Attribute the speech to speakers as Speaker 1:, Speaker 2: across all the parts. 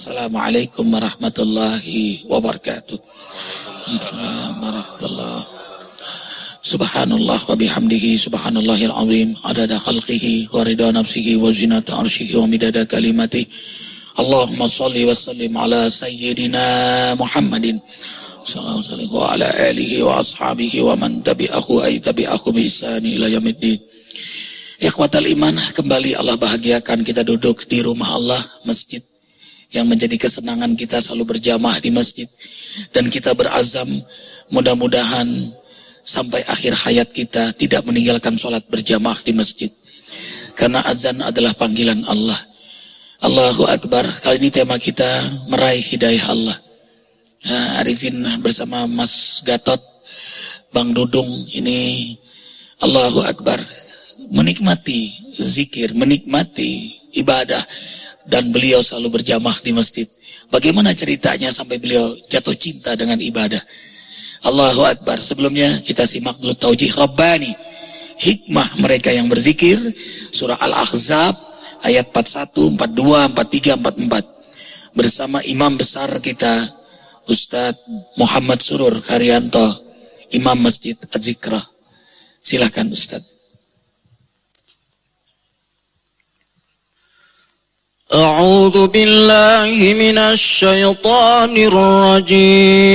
Speaker 1: Assalamualaikum warahmatullahi wabarakatuh. Assalamualaikum warahmatullahi Subhanallah wa bihamdihi subhanallahil azim. Adada khalqihi wa rida nafsihi wa zinata arshihi wa midada kalimati Allahumma salli wa sallim ala sayyidina Muhammadin. Sallallahu alaihi wa ala alihi wa ashabihi wa man tabi'ahu ay tabi'ahu bi ihsani ila yaumiddin. Ikhwatal iman kembali Allah bahagiakan kita duduk di rumah Allah masjid yang menjadi kesenangan kita selalu berjamaah di masjid. Dan kita berazam mudah-mudahan sampai akhir hayat kita tidak meninggalkan sholat berjamaah di masjid. Karena azan adalah panggilan Allah. Allahu Akbar. Kali ini tema kita meraih hidayah Allah. Nah, Arifin bersama Mas Gatot Bang Dudung ini Allahu Akbar. Menikmati zikir menikmati ibadah dan beliau selalu berjamaah di masjid. Bagaimana ceritanya sampai beliau jatuh cinta dengan ibadah? Allahu Akbar. Sebelumnya kita simak dulu taujih Rabbani. Hikmah mereka yang berzikir. Surah Al-Ahzab ayat 41, 42, 43, 44. Bersama imam besar kita Ustadz Muhammad Surur Karyanto, Imam Masjid Az-Zikra. Silahkan Ustadz.
Speaker 2: أعوذ بالله من الشيطان الرجيم.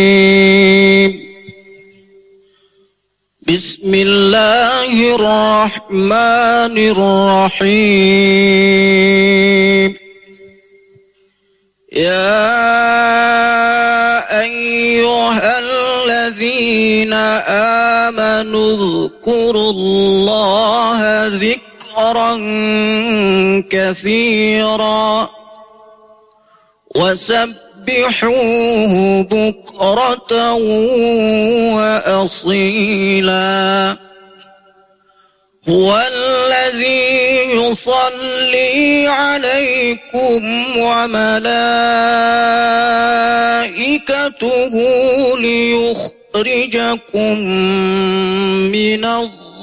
Speaker 2: بسم الله الرحمن الرحيم. يا أيها الذين آمنوا اذكروا الله ذكرا ذكرا كثيرا. وسبحوه بكرة وأصيلا. هو الذي يصلي عليكم وملائكته ليخرجكم من الظلم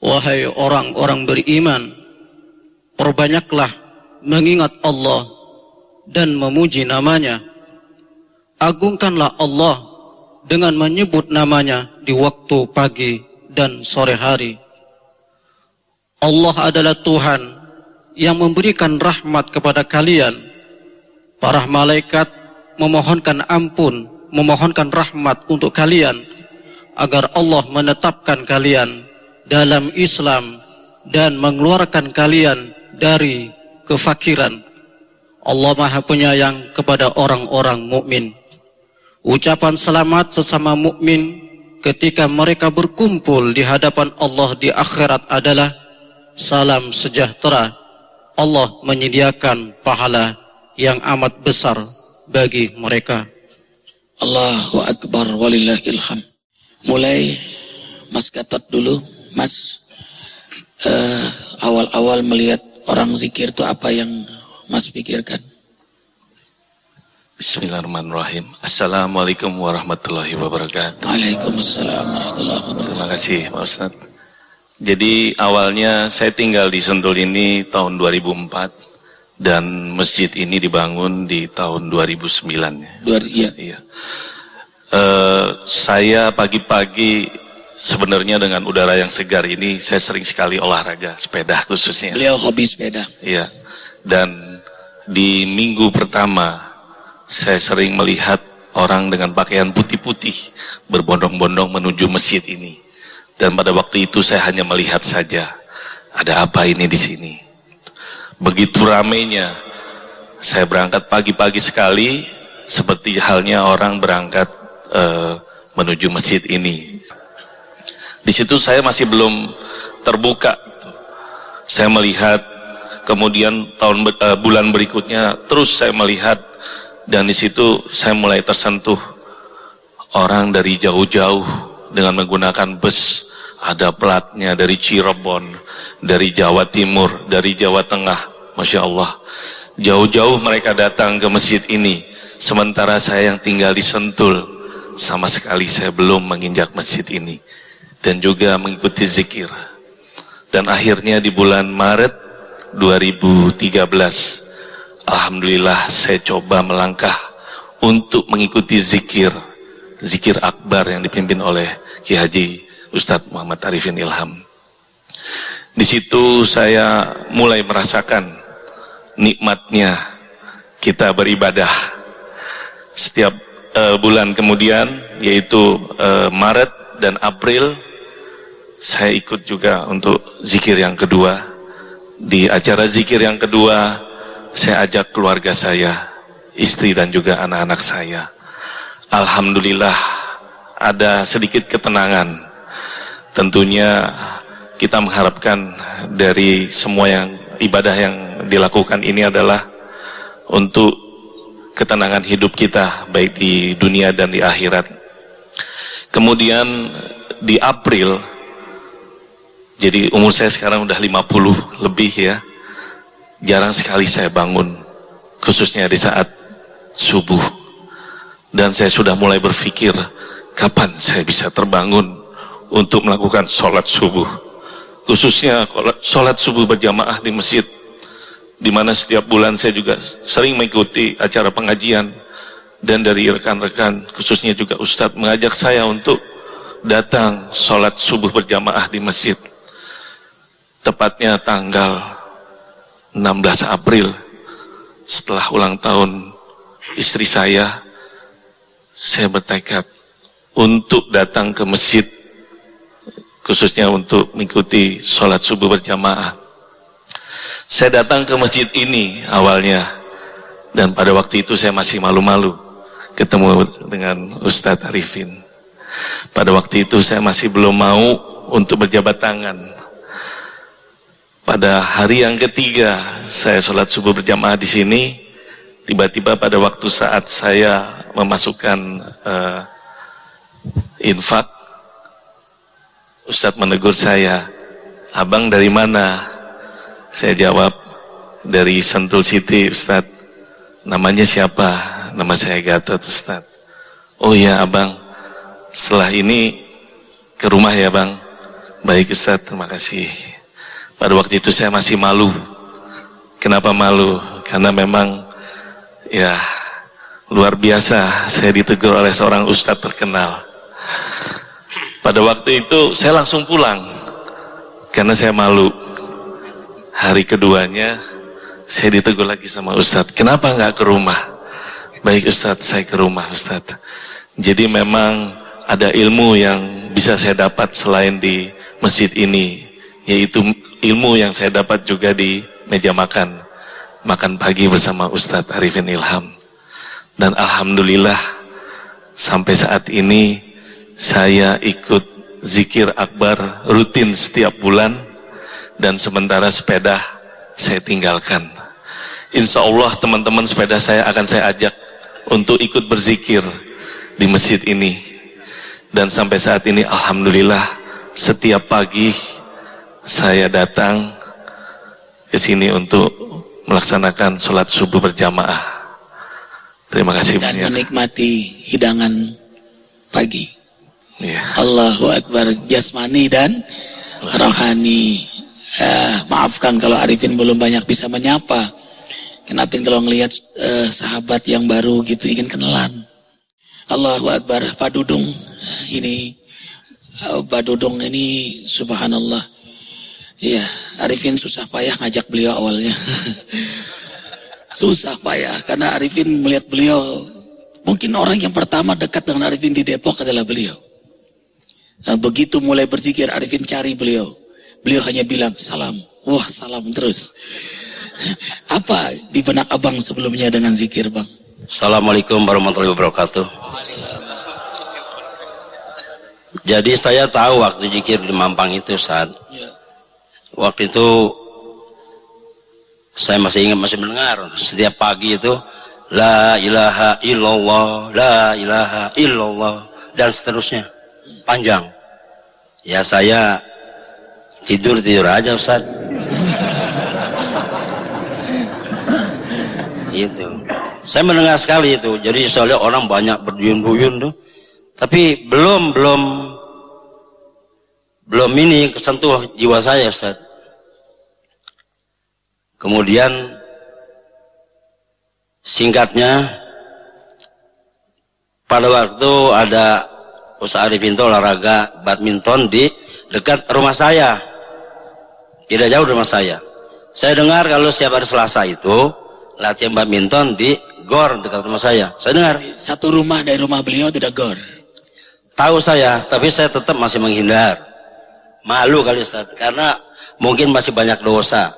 Speaker 2: Wahai orang-orang beriman, perbanyaklah mengingat Allah dan memuji namanya. Agungkanlah Allah dengan menyebut namanya di waktu pagi dan sore hari. Allah adalah Tuhan yang memberikan rahmat kepada kalian. Para malaikat memohonkan ampun, memohonkan rahmat untuk kalian agar Allah menetapkan kalian dalam Islam dan mengeluarkan kalian dari kefakiran. Allah Maha Penyayang kepada orang-orang mukmin. Ucapan selamat sesama mukmin ketika mereka berkumpul di hadapan Allah di akhirat adalah salam sejahtera. Allah menyediakan pahala yang amat besar bagi mereka.
Speaker 1: Allahu Akbar walillahilham. Mulai Mas Gatot dulu Mas uh, awal-awal melihat orang zikir itu apa yang Mas pikirkan?
Speaker 3: Bismillahirrahmanirrahim. Assalamualaikum warahmatullahi wabarakatuh.
Speaker 1: Waalaikumsalam warahmatullahi wabarakatuh.
Speaker 3: Terima kasih Pak Ustaz. Jadi awalnya saya tinggal di Sentul ini tahun 2004 dan masjid ini dibangun di tahun 2009.
Speaker 1: Dua, iya.
Speaker 3: iya. Uh, saya pagi-pagi sebenarnya dengan udara yang segar ini saya sering sekali olahraga sepeda khususnya.
Speaker 1: Beliau hobi sepeda.
Speaker 3: Iya. Dan di minggu pertama saya sering melihat orang dengan pakaian putih-putih berbondong-bondong menuju masjid ini. Dan pada waktu itu saya hanya melihat saja ada apa ini di sini. Begitu ramainya saya berangkat pagi-pagi sekali seperti halnya orang berangkat uh, menuju masjid ini di situ saya masih belum terbuka. Saya melihat kemudian tahun uh, bulan berikutnya terus saya melihat dan di situ saya mulai tersentuh orang dari jauh-jauh dengan menggunakan bus. Ada platnya dari Cirebon dari Jawa Timur dari Jawa Tengah Masya Allah. Jauh-jauh mereka datang ke masjid ini sementara saya yang tinggal di Sentul. Sama sekali saya belum menginjak masjid ini dan juga mengikuti zikir. Dan akhirnya di bulan Maret 2013 Alhamdulillah saya coba melangkah untuk mengikuti zikir zikir akbar yang dipimpin oleh Ki Haji Ustadz Muhammad Arifin Ilham. Di situ saya mulai merasakan nikmatnya kita beribadah. Setiap uh, bulan kemudian yaitu uh, Maret dan April saya ikut juga untuk zikir yang kedua. Di acara zikir yang kedua, saya ajak keluarga saya, istri dan juga anak-anak saya. Alhamdulillah ada sedikit ketenangan. Tentunya kita mengharapkan dari semua yang ibadah yang dilakukan ini adalah untuk ketenangan hidup kita baik di dunia dan di akhirat. Kemudian di April jadi umur saya sekarang udah 50 lebih ya. Jarang sekali saya bangun. Khususnya di saat subuh. Dan saya sudah mulai berpikir, kapan saya bisa terbangun untuk melakukan sholat subuh. Khususnya sholat subuh berjamaah di masjid. Di mana setiap bulan saya juga sering mengikuti acara pengajian. Dan dari rekan-rekan, khususnya juga Ustadz, mengajak saya untuk datang sholat subuh berjamaah di masjid tepatnya tanggal 16 April setelah ulang tahun istri saya saya bertekad untuk datang ke masjid khususnya untuk mengikuti sholat subuh berjamaah. Saya datang ke masjid ini awalnya dan pada waktu itu saya masih malu-malu ketemu dengan Ustadz Arifin. Pada waktu itu saya masih belum mau untuk berjabat tangan pada hari yang ketiga saya sholat subuh berjamaah di sini, tiba-tiba pada waktu saat saya memasukkan uh, infak, Ustadz menegur saya, abang dari mana? Saya jawab, dari Sentul City Ustadz. Namanya siapa? Nama saya Gatot Ustadz. Oh ya abang, setelah ini ke rumah ya bang. Baik Ustadz, terima kasih. Pada waktu itu saya masih malu. Kenapa malu? Karena memang ya luar biasa saya ditegur oleh seorang ustadz terkenal. Pada waktu itu saya langsung pulang karena saya malu. Hari keduanya saya ditegur lagi sama ustadz. Kenapa nggak ke rumah? Baik ustadz, saya ke rumah ustadz. Jadi memang ada ilmu yang bisa saya dapat selain di masjid ini, yaitu ilmu yang saya dapat juga di meja makan. Makan pagi bersama Ustadz Arifin Ilham. Dan Alhamdulillah sampai saat ini saya ikut zikir akbar rutin setiap bulan dan sementara sepeda saya tinggalkan. Insya Allah teman-teman sepeda saya akan saya ajak untuk ikut berzikir di masjid ini. Dan sampai saat ini Alhamdulillah setiap pagi saya datang ke sini untuk melaksanakan sholat subuh berjamaah. Terima kasih
Speaker 1: Dan
Speaker 3: banyak.
Speaker 1: menikmati hidangan pagi.
Speaker 3: Ya.
Speaker 1: Allahu Akbar jasmani dan rohani. Eh, maafkan kalau Arifin belum banyak bisa menyapa. Kenapa kalau ngelihat eh, sahabat yang baru gitu ingin kenalan. Allahu Akbar Pak Dudung ini uh, Pak Dudung ini subhanallah Iya, Arifin susah payah ngajak beliau awalnya. susah payah karena Arifin melihat beliau mungkin orang yang pertama dekat dengan Arifin di Depok adalah beliau. Nah, begitu mulai berzikir Arifin cari beliau. Beliau hanya bilang salam. Wah, salam terus. Apa di benak Abang sebelumnya dengan zikir, Bang?
Speaker 4: Assalamualaikum warahmatullahi wabarakatuh. Jadi saya tahu waktu zikir di Mampang itu saat
Speaker 1: Ya
Speaker 4: waktu itu Saya masih ingat masih mendengar setiap pagi itu la ilaha illallah, la ilaha illallah dan seterusnya. Panjang. Ya saya tidur tidur aja Ustaz. itu. Saya mendengar sekali itu. Jadi soalnya orang banyak berduyun-duyun tuh. Tapi belum belum belum ini kesentuh jiwa saya Ustaz. Kemudian singkatnya pada waktu ada usaha Arifin olahraga badminton di dekat rumah saya. Tidak jauh dari rumah saya. Saya dengar kalau setiap hari Selasa itu latihan badminton di gor dekat rumah saya. Saya dengar.
Speaker 1: Satu rumah dari rumah beliau tidak gor.
Speaker 4: Tahu saya, tapi saya tetap masih menghindar. Malu kali Ustaz, karena mungkin masih banyak dosa.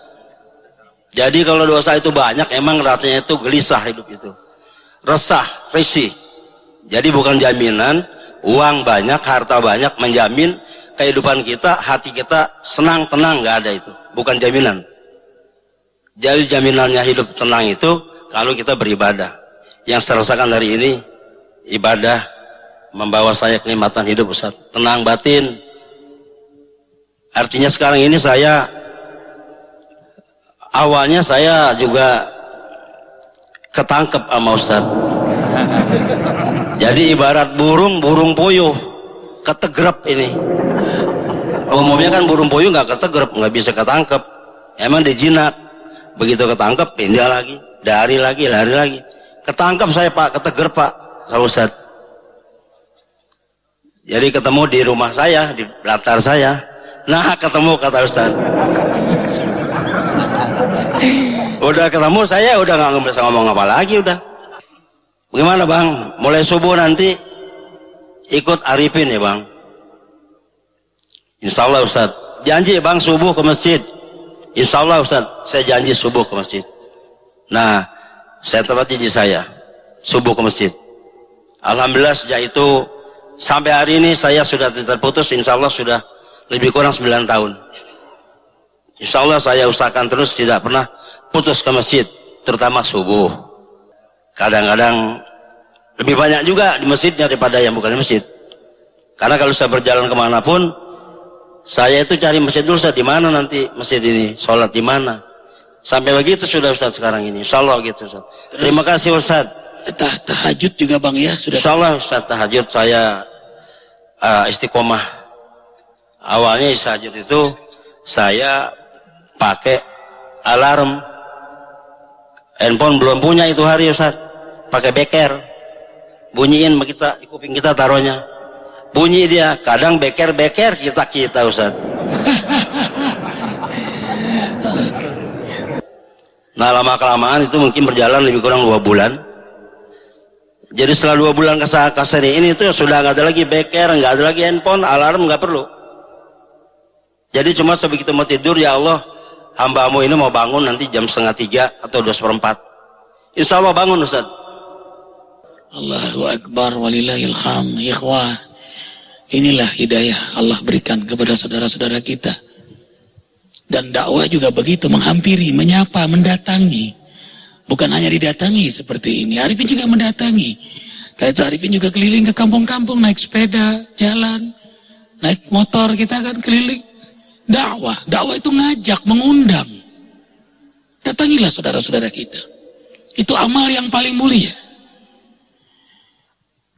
Speaker 4: Jadi kalau dosa itu banyak, emang rasanya itu gelisah hidup itu. Resah, risih. Jadi bukan jaminan, uang banyak, harta banyak, menjamin kehidupan kita, hati kita senang, tenang, nggak ada itu. Bukan jaminan. Jadi jaminannya hidup tenang itu, kalau kita beribadah. Yang saya rasakan dari ini, ibadah membawa saya kenikmatan hidup Ustaz. Tenang batin, Artinya sekarang ini saya awalnya saya juga ketangkep sama Ustaz. Jadi ibarat burung, burung puyuh ketegrep ini. Umumnya kan burung puyuh nggak ketegrep, nggak bisa ketangkep. Emang dijinak. Begitu ketangkep, pindah lagi, dari lagi, lari lagi. Ketangkep saya Pak, ketegrep Pak, sama Ustaz. Jadi ketemu di rumah saya, di latar saya Nah ketemu kata Ustaz. Udah ketemu saya udah nggak bisa ngomong apa lagi udah. Bagaimana bang? Mulai subuh nanti ikut Arifin ya bang. Insya Allah Ustaz. Janji bang subuh ke masjid. Insya Allah Ustaz. Saya janji subuh ke masjid. Nah saya tempat janji saya. Subuh ke masjid. Alhamdulillah sejak itu sampai hari ini saya sudah terputus. Insya Allah sudah lebih kurang 9 tahun. Insya Allah saya usahakan terus tidak pernah putus ke masjid, terutama subuh. Kadang-kadang lebih banyak juga di masjidnya daripada yang bukan di masjid. Karena kalau saya berjalan ke mana pun, saya itu cari masjid dulu, saya di mana nanti masjid ini, sholat di mana. Sampai begitu sudah Ustaz sekarang ini. Insya Allah gitu Ustaz. Terus, Terima kasih Ustaz.
Speaker 1: Tah, tahajud juga Bang ya sudah.
Speaker 4: Insya Allah Ustaz tahajud saya uh, istiqomah awalnya isajud itu saya pakai alarm. Handphone belum punya itu hari Ustaz. Pakai beker. Bunyiin kita di kuping kita taruhnya. Bunyi dia kadang beker beker kita kita Ustaz. Nah lama kelamaan itu mungkin berjalan lebih kurang dua bulan. Jadi setelah dua bulan kasar ini itu sudah nggak ada lagi beker nggak ada lagi handphone alarm nggak perlu jadi cuma sebegitu mau tidur, ya Allah, hambamu ini mau bangun nanti jam setengah tiga atau dua seperempat. Insya Allah bangun Ustaz.
Speaker 1: Allahu Akbar walillahilham ikhwah. Inilah hidayah Allah berikan kepada saudara-saudara kita. Dan dakwah juga begitu menghampiri, menyapa, mendatangi. Bukan hanya didatangi seperti ini. Arifin juga mendatangi. Kali itu Arifin juga keliling ke kampung-kampung naik sepeda, jalan, naik motor kita kan keliling dakwah. Dakwah itu ngajak, mengundang. Datangilah saudara-saudara kita. Itu amal yang paling mulia.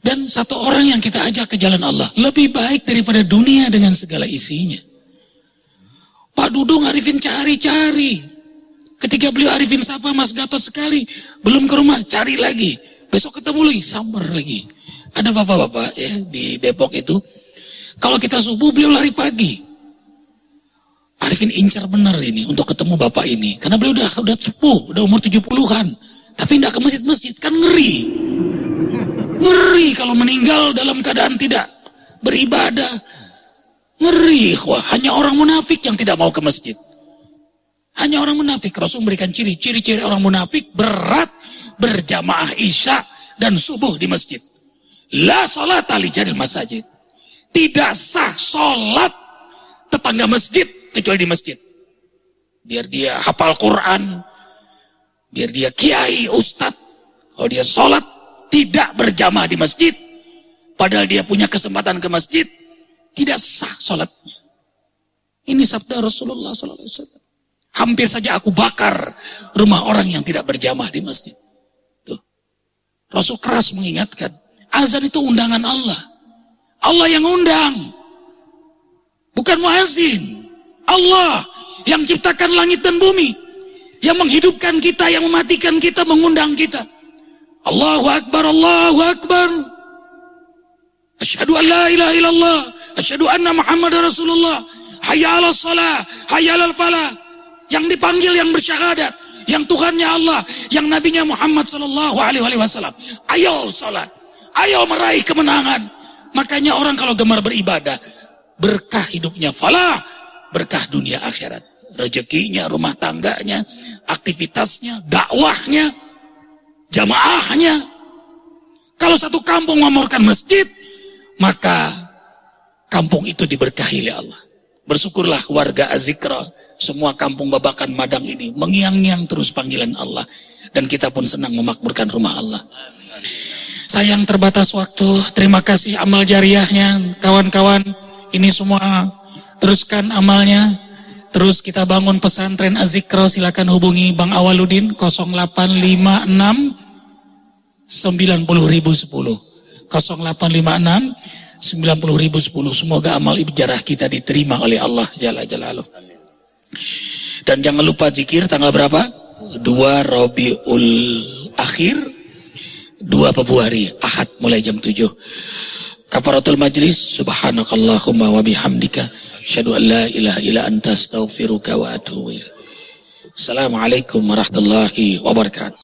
Speaker 1: Dan satu orang yang kita ajak ke jalan Allah lebih baik daripada dunia dengan segala isinya. Pak Dudung Arifin cari-cari. Ketika beliau Arifin sapa Mas Gatot sekali, belum ke rumah, cari lagi. Besok ketemu lagi, sabar lagi. Ada bapak-bapak ya di Depok itu. Kalau kita subuh beliau lari pagi. Arifin incar benar ini untuk ketemu bapak ini. Karena beliau udah udah sepuh, udah umur 70-an. Tapi tidak ke masjid-masjid, kan ngeri. Ngeri kalau meninggal dalam keadaan tidak beribadah. Ngeri, wah, hanya orang munafik yang tidak mau ke masjid. Hanya orang munafik. Rasul memberikan ciri-ciri ciri orang munafik berat berjamaah isya dan subuh di masjid. La sholat ali jadil masjid. Tidak sah sholat tetangga masjid kecuali di masjid. Biar dia hafal Quran, Biar dia kiai, ustadz. Kalau dia sholat tidak berjamaah di masjid. Padahal dia punya kesempatan ke masjid. Tidak sah sholatnya. Ini sabda Rasulullah SAW. Hampir saja aku bakar rumah orang yang tidak berjamaah di masjid. Tuh. Rasul keras mengingatkan. Azan itu undangan Allah. Allah yang undang. Bukan muazin. Allah yang ciptakan langit dan bumi. Yang menghidupkan kita, yang mematikan kita, mengundang kita. Allahu Akbar, Allahu Akbar. Asyhadu an la ilaha illallah. Asyhadu anna Muhammad Rasulullah. Hayya ala salah, hayya ala falah. Yang dipanggil yang bersyahadat, yang Tuhannya Allah, yang nabinya Muhammad sallallahu alaihi wasallam. Ayo salat. Ayo meraih kemenangan. Makanya orang kalau gemar beribadah, berkah hidupnya falah, berkah dunia akhirat. Rezekinya, rumah tangganya, aktivitasnya, dakwahnya, jamaahnya. Kalau satu kampung memamurkan masjid, maka kampung itu diberkahi oleh Allah. Bersyukurlah warga Azikra, semua kampung babakan Madang ini mengiang-ngiang terus panggilan Allah. Dan kita pun senang memakmurkan rumah Allah. Sayang terbatas waktu, terima kasih amal jariahnya, kawan-kawan. Ini semua teruskan amalnya. Terus kita bangun pesantren Azikro, silakan hubungi Bang Awaludin 0856 90010. 0856 90010. Semoga amal ibadah kita diterima oleh Allah Jalla Jalaluh. Dan jangan lupa zikir tanggal berapa? 2 Robiul Akhir 2 Februari Ahad mulai jam 7. Kafaratul majlis subhanakallahumma wa bihamdika asyhadu an la ilaha illa anta astaghfiruka wa atubu Assalamualaikum warahmatullahi wabarakatuh.